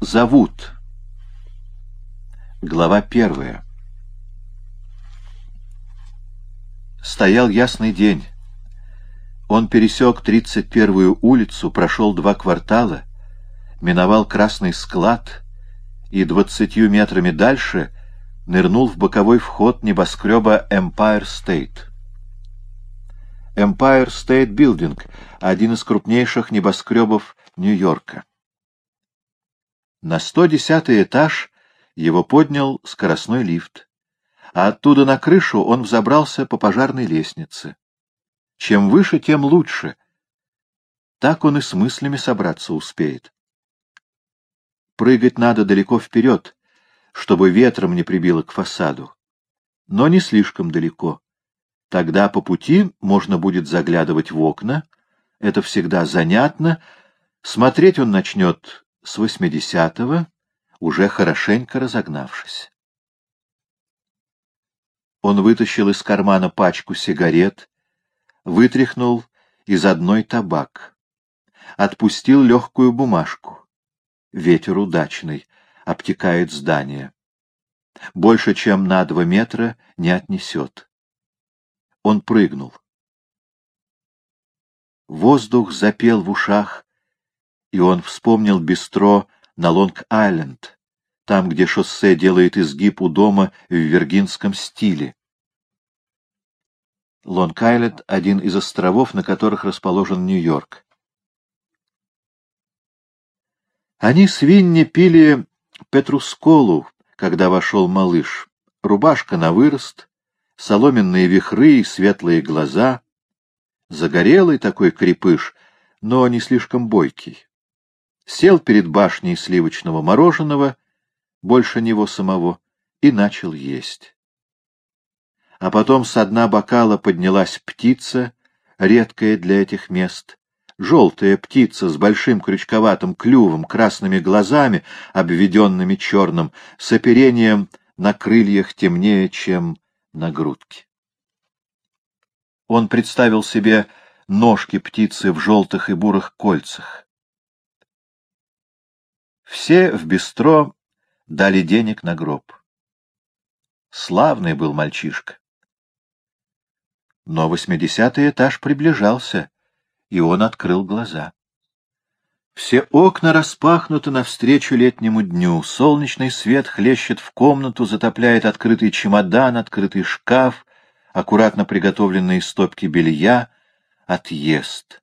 зовут. Глава первая. Стоял ясный день. Он пересек 31-ю улицу, прошел два квартала, миновал красный склад и двадцатью метрами дальше нырнул в боковой вход небоскреба Empire State. Empire State Building — один из крупнейших небоскребов Нью-Йорка. На 110 этаж его поднял скоростной лифт, а оттуда на крышу он взобрался по пожарной лестнице. Чем выше, тем лучше. Так он и с мыслями собраться успеет. Прыгать надо далеко вперед, чтобы ветром не прибило к фасаду. Но не слишком далеко. Тогда по пути можно будет заглядывать в окна. Это всегда занятно. Смотреть он начнет с восьмидесятого, уже хорошенько разогнавшись. Он вытащил из кармана пачку сигарет, вытряхнул из одной табак, отпустил легкую бумажку. Ветер удачный, обтекает здание. Больше, чем на два метра, не отнесет. Он прыгнул. Воздух запел в ушах, и он вспомнил бистро на Лонг-Айленд, там, где шоссе делает изгиб у дома в виргинском стиле. Лонг-Айленд — один из островов, на которых расположен Нью-Йорк. Они с Винни пили петрусколу, когда вошел малыш. Рубашка на вырост, соломенные вихры и светлые глаза. Загорелый такой крепыш, но не слишком бойкий. Сел перед башней сливочного мороженого, больше него самого, и начал есть. А потом с дна бокала поднялась птица, редкая для этих мест, желтая птица с большим крючковатым клювом, красными глазами, обведенными черным, с оперением на крыльях темнее, чем на грудке. Он представил себе ножки птицы в желтых и бурых кольцах. Все в бистро дали денег на гроб. Славный был мальчишка. Но восьмидесятый этаж приближался, и он открыл глаза. Все окна распахнуты навстречу летнему дню, солнечный свет хлещет в комнату, затопляет открытый чемодан, открытый шкаф, аккуратно приготовленные стопки белья, отъезд.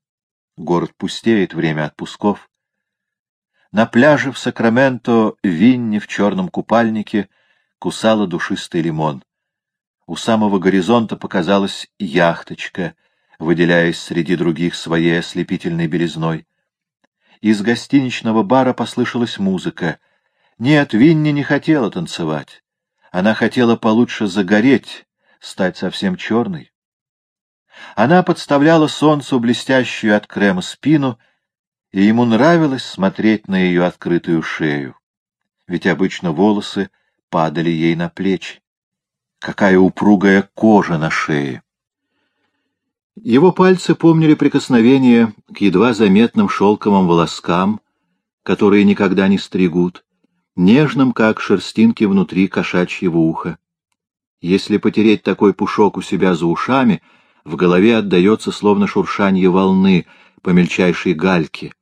Город пустеет, время отпусков. На пляже в Сакраменто Винни в черном купальнике кусала душистый лимон. У самого горизонта показалась яхточка, выделяясь среди других своей ослепительной белизной. Из гостиничного бара послышалась музыка. Нет, Винни не хотела танцевать. Она хотела получше загореть, стать совсем черной. Она подставляла солнцу блестящую от крема спину, и ему нравилось смотреть на ее открытую шею, ведь обычно волосы падали ей на плечи. Какая упругая кожа на шее! Его пальцы помнили прикосновение к едва заметным шелковым волоскам, которые никогда не стригут, нежным, как шерстинки внутри кошачьего уха. Если потереть такой пушок у себя за ушами, в голове отдается словно шуршанье волны по мельчайшей гальке,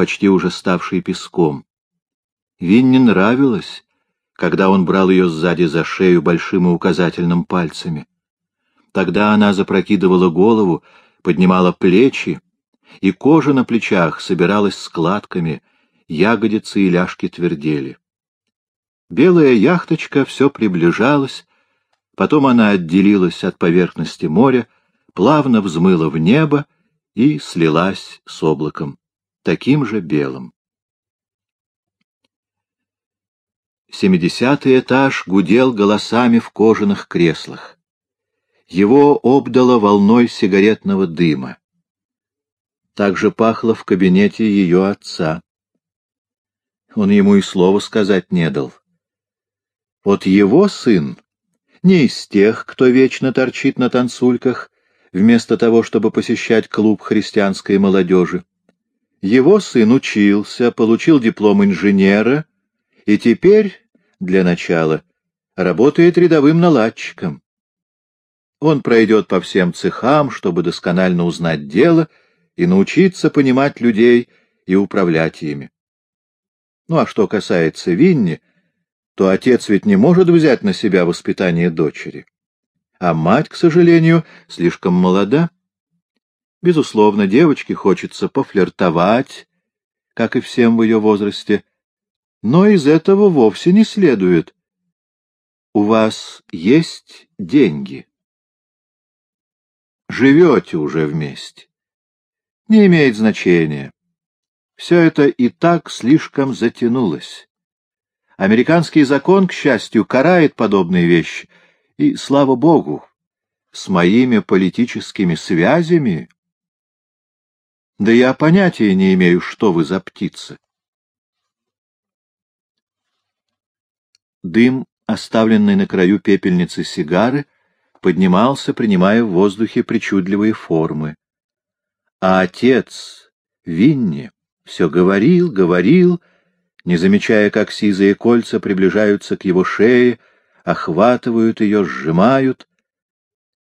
почти уже ставшей песком. Винне нравилось, когда он брал ее сзади за шею большим и указательным пальцами. Тогда она запрокидывала голову, поднимала плечи, и кожа на плечах собиралась складками, ягодицы и ляжки твердели. Белая яхточка все приближалась, потом она отделилась от поверхности моря, плавно взмыла в небо и слилась с облаком, таким же белым. Семидесятый этаж гудел голосами в кожаных креслах. Его обдало волной сигаретного дыма. Так же пахло в кабинете ее отца. Он ему и слова сказать не дал. Вот его сын не из тех, кто вечно торчит на танцульках, вместо того, чтобы посещать клуб христианской молодежи. Его сын учился, получил диплом инженера — и теперь, для начала, работает рядовым наладчиком. Он пройдет по всем цехам, чтобы досконально узнать дело и научиться понимать людей и управлять ими. Ну а что касается Винни, то отец ведь не может взять на себя воспитание дочери. А мать, к сожалению, слишком молода. Безусловно, девочке хочется пофлиртовать, как и всем в ее возрасте, но из этого вовсе не следует. У вас есть деньги. Живете уже вместе. Не имеет значения. Все это и так слишком затянулось. Американский закон, к счастью, карает подобные вещи, и, слава богу, с моими политическими связями да я понятия не имею, что вы за птица. Дым, оставленный на краю пепельницы сигары, поднимался, принимая в воздухе причудливые формы. А отец, Винни, все говорил, говорил, не замечая, как сизые кольца приближаются к его шее, охватывают ее, сжимают.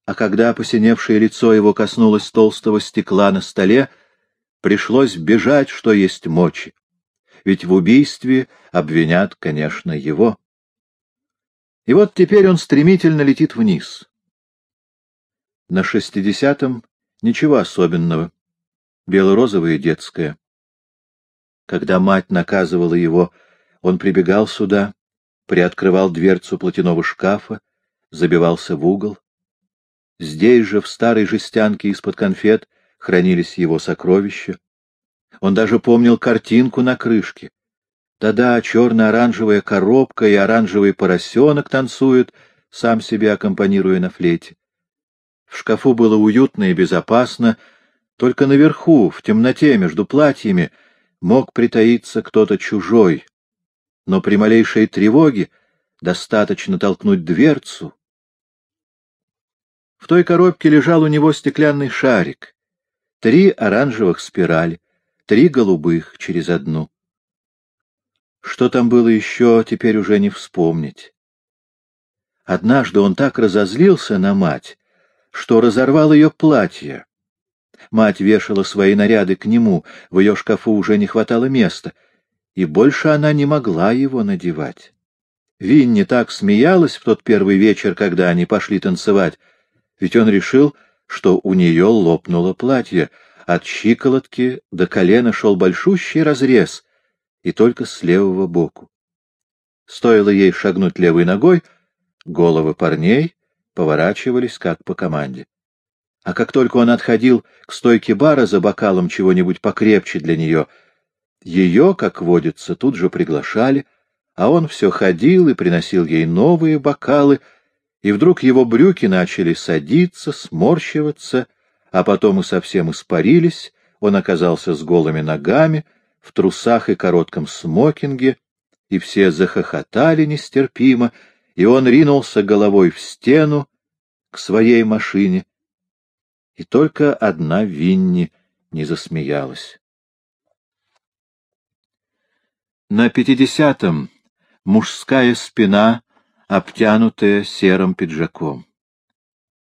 А когда посиневшее лицо его коснулось толстого стекла на столе, пришлось бежать, что есть мочи. Ведь в убийстве обвинят, конечно, его. И вот теперь он стремительно летит вниз. На шестидесятом ничего особенного. Бело-розовое детское. Когда мать наказывала его, он прибегал сюда, приоткрывал дверцу платяного шкафа, забивался в угол. Здесь же, в старой жестянке из-под конфет, хранились его сокровища. Он даже помнил картинку на крышке. Да-да, черно-оранжевая коробка и оранжевый поросенок танцуют, сам себе аккомпанируя на флейте. В шкафу было уютно и безопасно, только наверху, в темноте между платьями, мог притаиться кто-то чужой. Но при малейшей тревоге достаточно толкнуть дверцу. В той коробке лежал у него стеклянный шарик три оранжевых спирали, три голубых через одну. Что там было еще, теперь уже не вспомнить. Однажды он так разозлился на мать, что разорвал ее платье. Мать вешала свои наряды к нему, в ее шкафу уже не хватало места, и больше она не могла его надевать. Винни так смеялась в тот первый вечер, когда они пошли танцевать, ведь он решил, что у нее лопнуло платье, от щиколотки до колена шел большущий разрез, и только с левого боку. Стоило ей шагнуть левой ногой, головы парней поворачивались как по команде. А как только он отходил к стойке бара за бокалом чего-нибудь покрепче для нее, ее, как водится, тут же приглашали, а он все ходил и приносил ей новые бокалы — и вдруг его брюки начали садиться, сморщиваться, а потом и совсем испарились, он оказался с голыми ногами, в трусах и коротком смокинге, и все захохотали нестерпимо, и он ринулся головой в стену к своей машине, и только одна Винни не засмеялась. На пятидесятом мужская спина обтянутая серым пиджаком.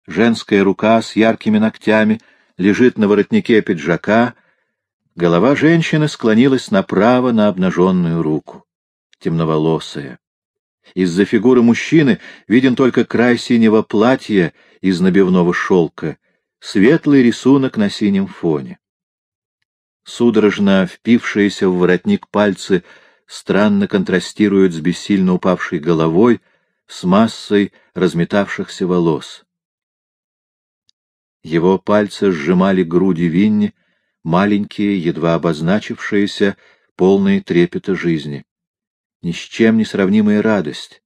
Женская рука с яркими ногтями лежит на воротнике пиджака, голова женщины склонилась направо на обнаженную руку, темноволосая. Из-за фигуры мужчины виден только край синего платья из набивного шелка, светлый рисунок на синем фоне. Судорожно впившиеся в воротник пальцы странно контрастируют с бессильно упавшей головой, с массой разметавшихся волос. Его пальцы сжимали груди Винни, маленькие, едва обозначившиеся, полные трепета жизни. Ни с чем не сравнимая радость.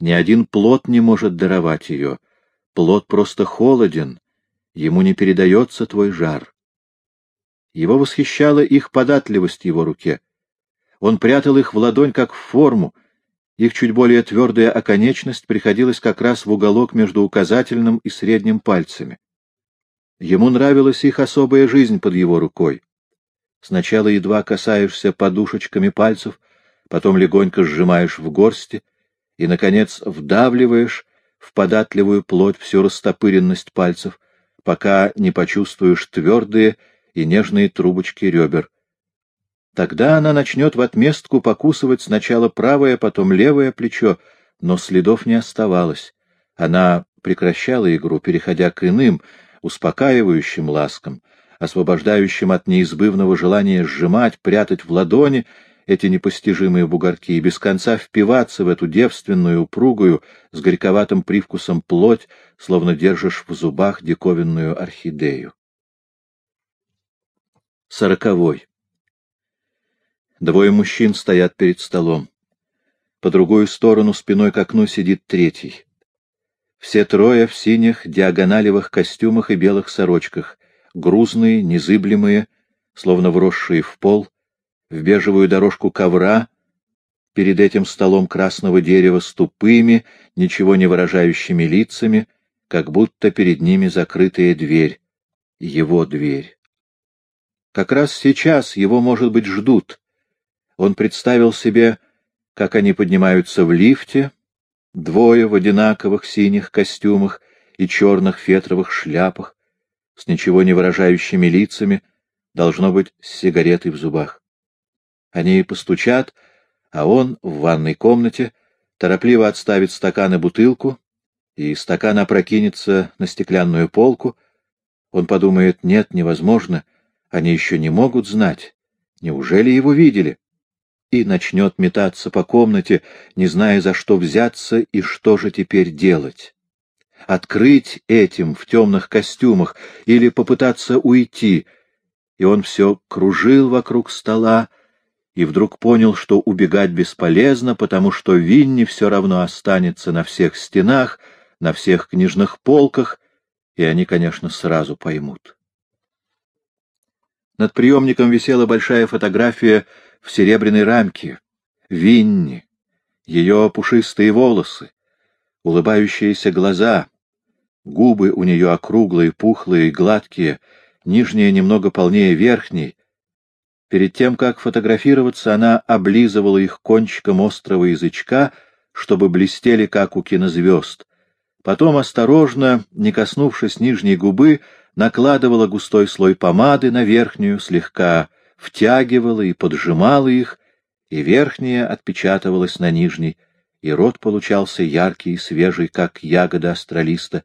Ни один плод не может даровать ее. Плод просто холоден, ему не передается твой жар. Его восхищала их податливость в его руке. Он прятал их в ладонь, как в форму, их чуть более твердая оконечность приходилась как раз в уголок между указательным и средним пальцами. Ему нравилась их особая жизнь под его рукой. Сначала едва касаешься подушечками пальцев, потом легонько сжимаешь в горсти и, наконец, вдавливаешь в податливую плоть всю растопыренность пальцев, пока не почувствуешь твердые и нежные трубочки ребер. Тогда она начнет в отместку покусывать сначала правое, потом левое плечо, но следов не оставалось. Она прекращала игру, переходя к иным, успокаивающим ласкам, освобождающим от неизбывного желания сжимать, прятать в ладони эти непостижимые бугорки и без конца впиваться в эту девственную, упругую, с горьковатым привкусом плоть, словно держишь в зубах диковинную орхидею. Сороковой. Двое мужчин стоят перед столом. По другую сторону спиной к окну сидит третий. Все трое в синих диагоналевых костюмах и белых сорочках, грузные, незыблемые, словно вросшие в пол, в бежевую дорожку ковра, перед этим столом красного дерева с тупыми, ничего не выражающими лицами, как будто перед ними закрытая дверь, его дверь. Как раз сейчас его, может быть, ждут. Он представил себе, как они поднимаются в лифте, двое в одинаковых синих костюмах и черных фетровых шляпах, с ничего не выражающими лицами, должно быть, с сигаретой в зубах. Они постучат, а он в ванной комнате торопливо отставит стакан и бутылку, и стакан опрокинется на стеклянную полку. Он подумает, нет, невозможно, они еще не могут знать. Неужели его видели? И начнет метаться по комнате, не зная, за что взяться и что же теперь делать. Открыть этим в темных костюмах или попытаться уйти. И он все кружил вокруг стола, и вдруг понял, что убегать бесполезно, потому что Винни все равно останется на всех стенах, на всех книжных полках, и они, конечно, сразу поймут. Над приемником висела большая фотография в серебряной рамке. Винни, ее пушистые волосы, улыбающиеся глаза, губы у нее округлые, пухлые, гладкие, нижняя немного полнее верхней, Перед тем, как фотографироваться, она облизывала их кончиком острого язычка, чтобы блестели, как у кинозвезд. Потом, осторожно, не коснувшись нижней губы, накладывала густой слой помады на верхнюю, слегка втягивала и поджимала их, и верхняя отпечатывалась на нижней, и рот получался яркий и свежий, как ягода астралиста,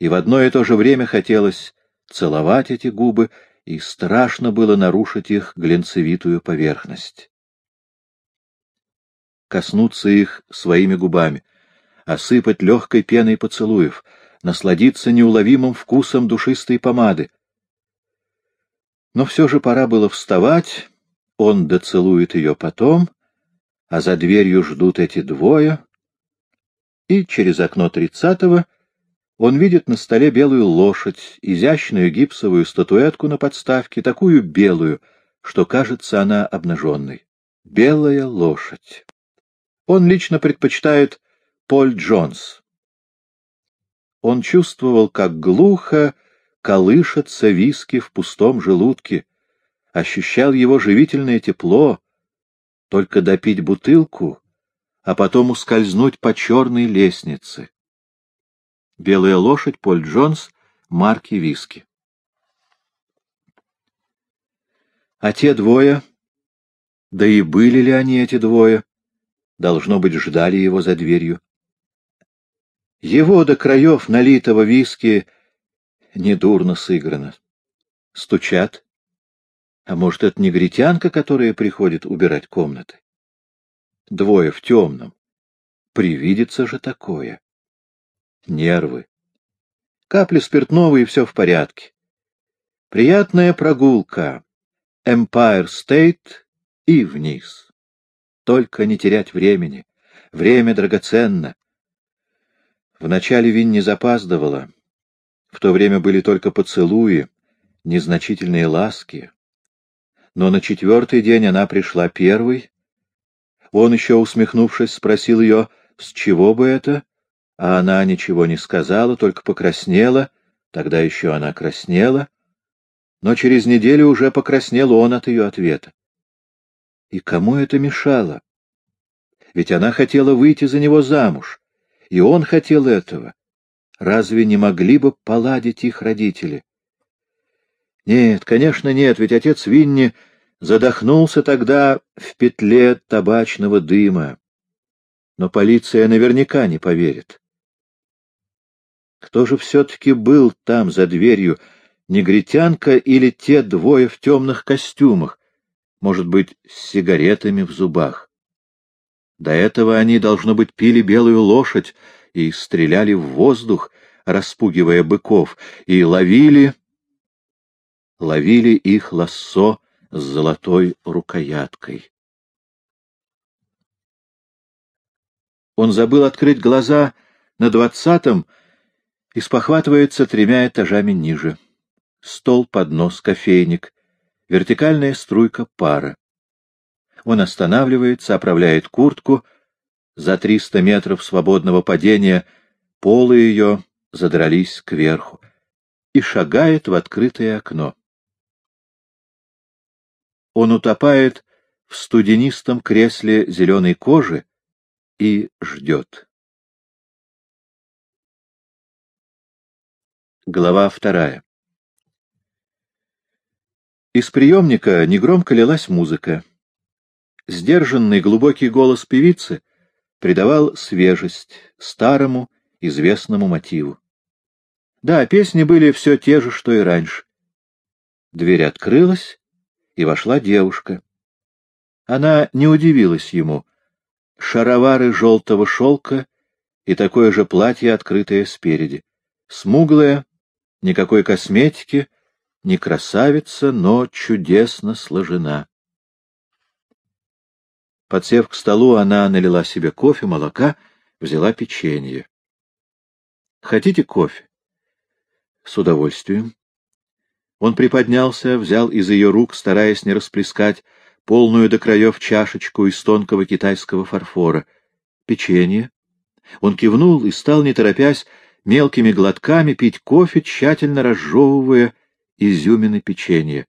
и в одно и то же время хотелось целовать эти губы и страшно было нарушить их глянцевитую поверхность. Коснуться их своими губами, осыпать легкой пеной поцелуев, насладиться неуловимым вкусом душистой помады. Но все же пора было вставать, он доцелует ее потом, а за дверью ждут эти двое, и через окно тридцатого — он видит на столе белую лошадь, изящную гипсовую статуэтку на подставке, такую белую, что кажется она обнаженной. Белая лошадь. Он лично предпочитает Поль Джонс. Он чувствовал, как глухо колышется виски в пустом желудке, ощущал его живительное тепло, только допить бутылку, а потом ускользнуть по черной лестнице. Белая лошадь, Поль Джонс, марки виски. А те двое, да и были ли они эти двое, должно быть, ждали его за дверью. Его до краев налитого виски недурно сыграно. Стучат. А может, это негритянка, которая приходит убирать комнаты? Двое в темном. Привидится же такое нервы. Капли спиртного, и все в порядке. Приятная прогулка. Empire State и вниз. Только не терять времени. Время драгоценно. Вначале Винни запаздывала. В то время были только поцелуи, незначительные ласки. Но на четвертый день она пришла первой. Он еще, усмехнувшись, спросил ее, с чего бы это? а она ничего не сказала, только покраснела, тогда еще она краснела, но через неделю уже покраснел он от ее ответа. И кому это мешало? Ведь она хотела выйти за него замуж, и он хотел этого. Разве не могли бы поладить их родители? Нет, конечно, нет, ведь отец Винни задохнулся тогда в петле табачного дыма. Но полиция наверняка не поверит. Кто же все-таки был там за дверью, негритянка или те двое в темных костюмах, может быть, с сигаретами в зубах? До этого они, должно быть, пили белую лошадь и стреляли в воздух, распугивая быков, и ловили... ловили их лассо с золотой рукояткой. Он забыл открыть глаза на двадцатом и спохватывается тремя этажами ниже. Стол, поднос, кофейник, вертикальная струйка пара. Он останавливается, оправляет куртку. За триста метров свободного падения полы ее задрались кверху и шагает в открытое окно. Он утопает в студенистом кресле зеленой кожи и ждет. Глава вторая Из приемника негромко лилась музыка. Сдержанный глубокий голос певицы придавал свежесть старому известному мотиву. Да, песни были все те же, что и раньше. Дверь открылась, и вошла девушка. Она не удивилась ему. Шаровары желтого шелка и такое же платье, открытое спереди. Смуглая, никакой косметики, не красавица, но чудесно сложена. Подсев к столу, она налила себе кофе, молока, взяла печенье. — Хотите кофе? — С удовольствием. Он приподнялся, взял из ее рук, стараясь не расплескать, полную до краев чашечку из тонкого китайского фарфора. Печенье. Он кивнул и стал, не торопясь, мелкими глотками пить кофе, тщательно разжевывая изюмины печенья.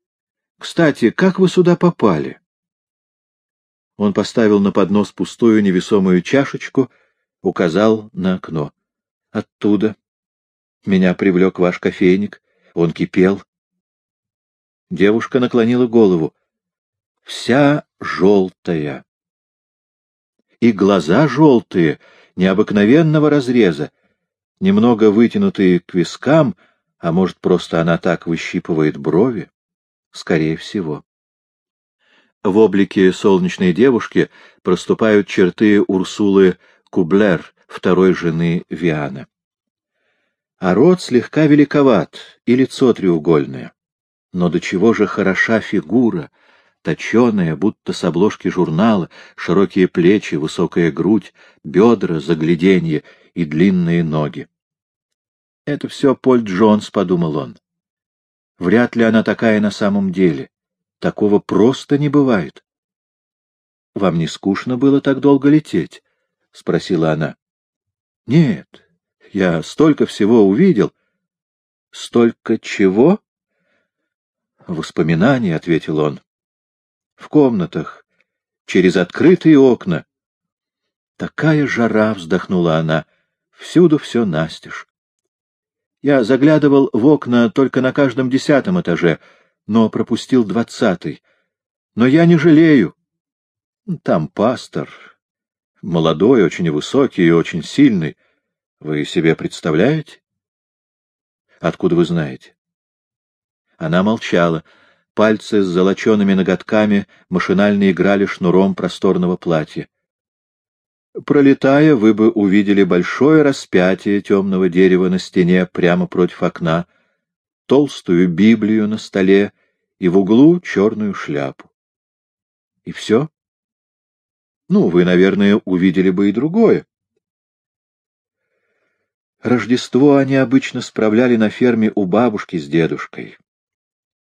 — Кстати, как вы сюда попали? Он поставил на поднос пустую невесомую чашечку, указал на окно. Оттуда. Меня привлек ваш кофейник. Он кипел. Девушка наклонила голову. Вся желтая. И глаза желтые, необыкновенного разреза, немного вытянутые к вискам, а может, просто она так выщипывает брови? Скорее всего. В облике солнечной девушки проступают черты Урсулы Кублер, второй жены Виана. А рот слегка великоват, и лицо треугольное. Но до чего же хороша фигура, точеная, будто с обложки журнала, широкие плечи, высокая грудь, бедра, загляденье и длинные ноги. Это все Поль Джонс, — подумал он. Вряд ли она такая на самом деле. Такого просто не бывает. — Вам не скучно было так долго лететь? — спросила она. — Нет, я столько всего увидел. — Столько чего? — Воспоминания, — ответил он. — В комнатах, через открытые окна. Такая жара, — вздохнула она, — всюду все настежь. Я заглядывал в окна только на каждом десятом этаже — но пропустил двадцатый. Но я не жалею. Там пастор. Молодой, очень высокий и очень сильный. Вы себе представляете? Откуда вы знаете? Она молчала. Пальцы с золочеными ноготками машинально играли шнуром просторного платья. Пролетая, вы бы увидели большое распятие темного дерева на стене прямо против окна, толстую Библию на столе и в углу черную шляпу. И все? Ну, вы, наверное, увидели бы и другое. Рождество они обычно справляли на ферме у бабушки с дедушкой.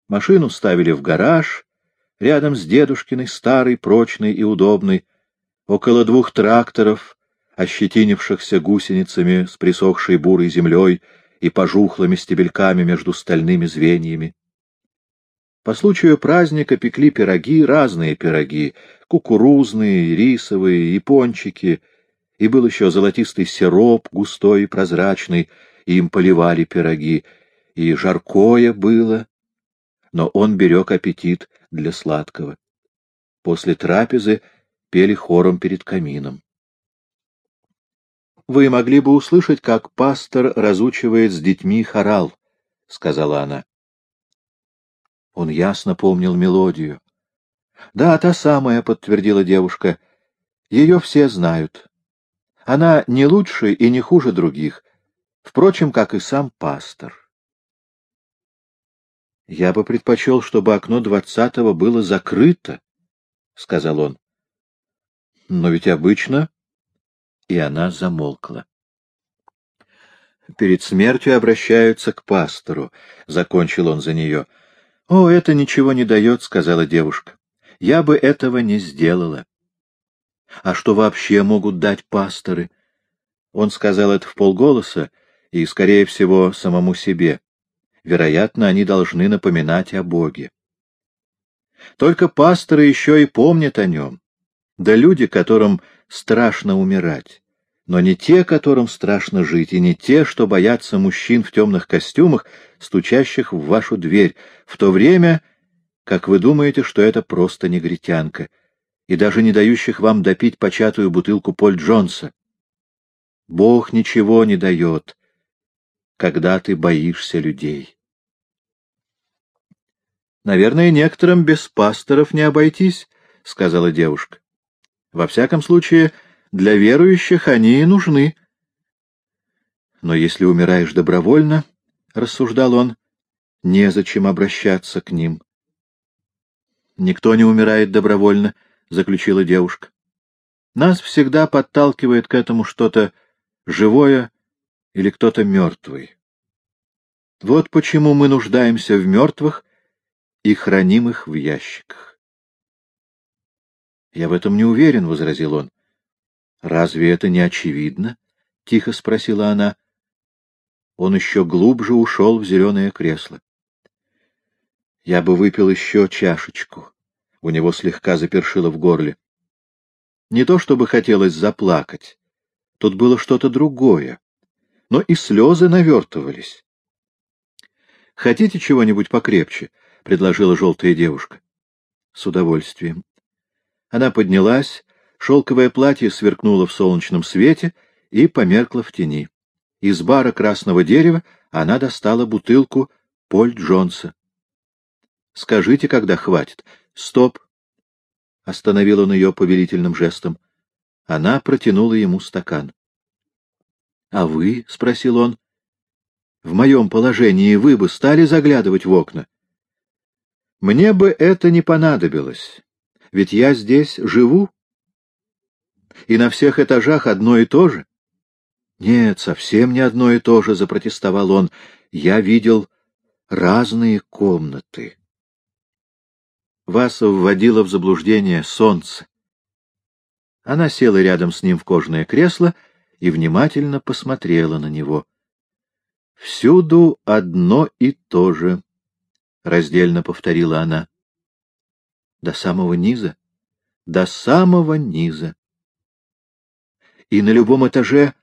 Машину ставили в гараж, рядом с дедушкиной, старый, прочный и удобный, около двух тракторов, ощетинившихся гусеницами с присохшей бурой землей и пожухлыми стебельками между стальными звеньями. По случаю праздника пекли пироги, разные пироги, кукурузные, рисовые и пончики, и был еще золотистый сироп, густой и прозрачный, и им поливали пироги, и жаркое было, но он берег аппетит для сладкого. После трапезы пели хором перед камином. «Вы могли бы услышать, как пастор разучивает с детьми хорал», — сказала она. Он ясно помнил мелодию. «Да, та самая», — подтвердила девушка. «Ее все знают. Она не лучше и не хуже других, впрочем, как и сам пастор». «Я бы предпочел, чтобы окно двадцатого было закрыто», — сказал он. «Но ведь обычно...» И она замолкла. «Перед смертью обращаются к пастору», — закончил он за нее, —— О, это ничего не дает, — сказала девушка. — Я бы этого не сделала. — А что вообще могут дать пасторы? Он сказал это в полголоса и, скорее всего, самому себе. Вероятно, они должны напоминать о Боге. Только пасторы еще и помнят о нем. Да люди, которым страшно умирать но не те, которым страшно жить, и не те, что боятся мужчин в темных костюмах, стучащих в вашу дверь, в то время, как вы думаете, что это просто негритянка, и даже не дающих вам допить початую бутылку Поль Джонса. Бог ничего не дает, когда ты боишься людей. «Наверное, некоторым без пасторов не обойтись», — сказала девушка. «Во всяком случае, — для верующих они и нужны. Но если умираешь добровольно, — рассуждал он, — незачем обращаться к ним. Никто не умирает добровольно, — заключила девушка. Нас всегда подталкивает к этому что-то живое или кто-то мертвый. Вот почему мы нуждаемся в мертвых и храним их в ящиках. — Я в этом не уверен, — возразил он. «Разве это не очевидно?» — тихо спросила она. Он еще глубже ушел в зеленое кресло. «Я бы выпил еще чашечку». У него слегка запершило в горле. Не то чтобы хотелось заплакать. Тут было что-то другое. Но и слезы навертывались. «Хотите чего-нибудь покрепче?» — предложила желтая девушка. «С удовольствием». Она поднялась, Шелковое платье сверкнуло в солнечном свете и померкло в тени. Из бара красного дерева она достала бутылку Поль Джонса. — Скажите, когда хватит. — Стоп! — остановил он ее повелительным жестом. Она протянула ему стакан. — А вы? — спросил он. — В моем положении вы бы стали заглядывать в окна? — Мне бы это не понадобилось, ведь я здесь живу и на всех этажах одно и то же? — Нет, совсем не одно и то же, — запротестовал он. — Я видел разные комнаты. Вас вводило в заблуждение солнце. Она села рядом с ним в кожаное кресло и внимательно посмотрела на него. — Всюду одно и то же, — раздельно повторила она. — До самого низа? — До самого низа и на любом этаже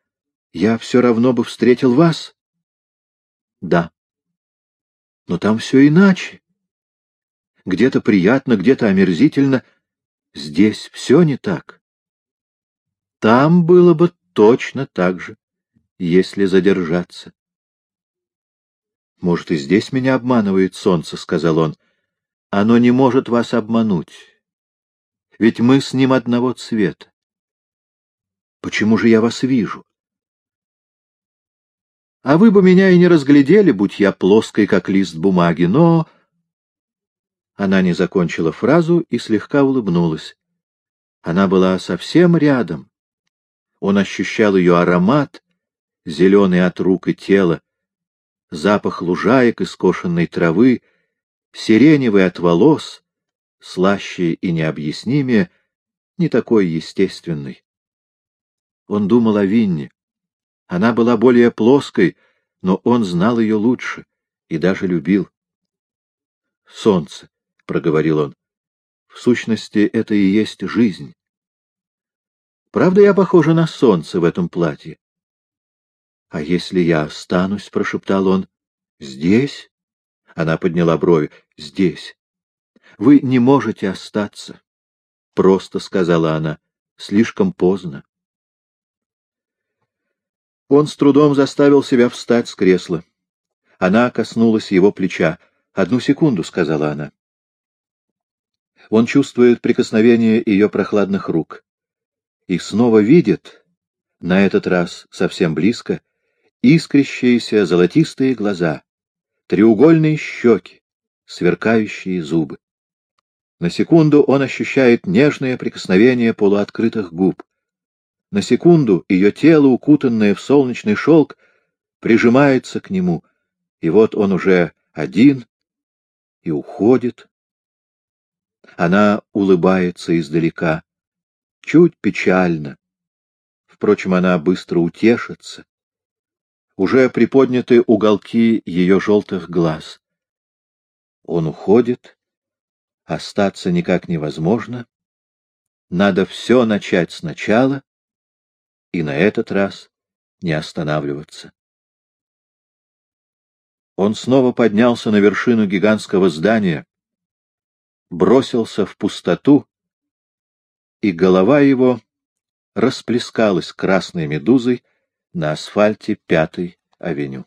я все равно бы встретил вас? Да. Но там все иначе. Где-то приятно, где-то омерзительно. Здесь все не так. Там было бы точно так же, если задержаться. Может, и здесь меня обманывает солнце, — сказал он. Оно не может вас обмануть. Ведь мы с ним одного цвета. Почему же я вас вижу? А вы бы меня и не разглядели, будь я плоской, как лист бумаги, но... Она не закончила фразу и слегка улыбнулась. Она была совсем рядом. Он ощущал ее аромат, зеленый от рук и тела, запах лужаек и скошенной травы, сиреневый от волос, слаще и необъяснимее, не такой естественный. Он думал о Винне. Она была более плоской, но он знал ее лучше и даже любил. Солнце, — проговорил он. — В сущности, это и есть жизнь. Правда, я похожа на солнце в этом платье? — А если я останусь, — прошептал он, — здесь? Она подняла брови. — Здесь. Вы не можете остаться. Просто, — сказала она, — слишком поздно. Он с трудом заставил себя встать с кресла. Она коснулась его плеча. «Одну секунду», — сказала она. Он чувствует прикосновение ее прохладных рук. И снова видит, на этот раз совсем близко, искрящиеся золотистые глаза, треугольные щеки, сверкающие зубы. На секунду он ощущает нежное прикосновение полуоткрытых губ. На секунду ее тело, укутанное в солнечный шелк, прижимается к нему, и вот он уже один и уходит. Она улыбается издалека, чуть печально. Впрочем, она быстро утешится. Уже приподняты уголки ее желтых глаз. Он уходит, остаться никак невозможно. Надо все начать сначала и на этот раз не останавливаться. Он снова поднялся на вершину гигантского здания, бросился в пустоту, и голова его расплескалась красной медузой на асфальте Пятой авеню.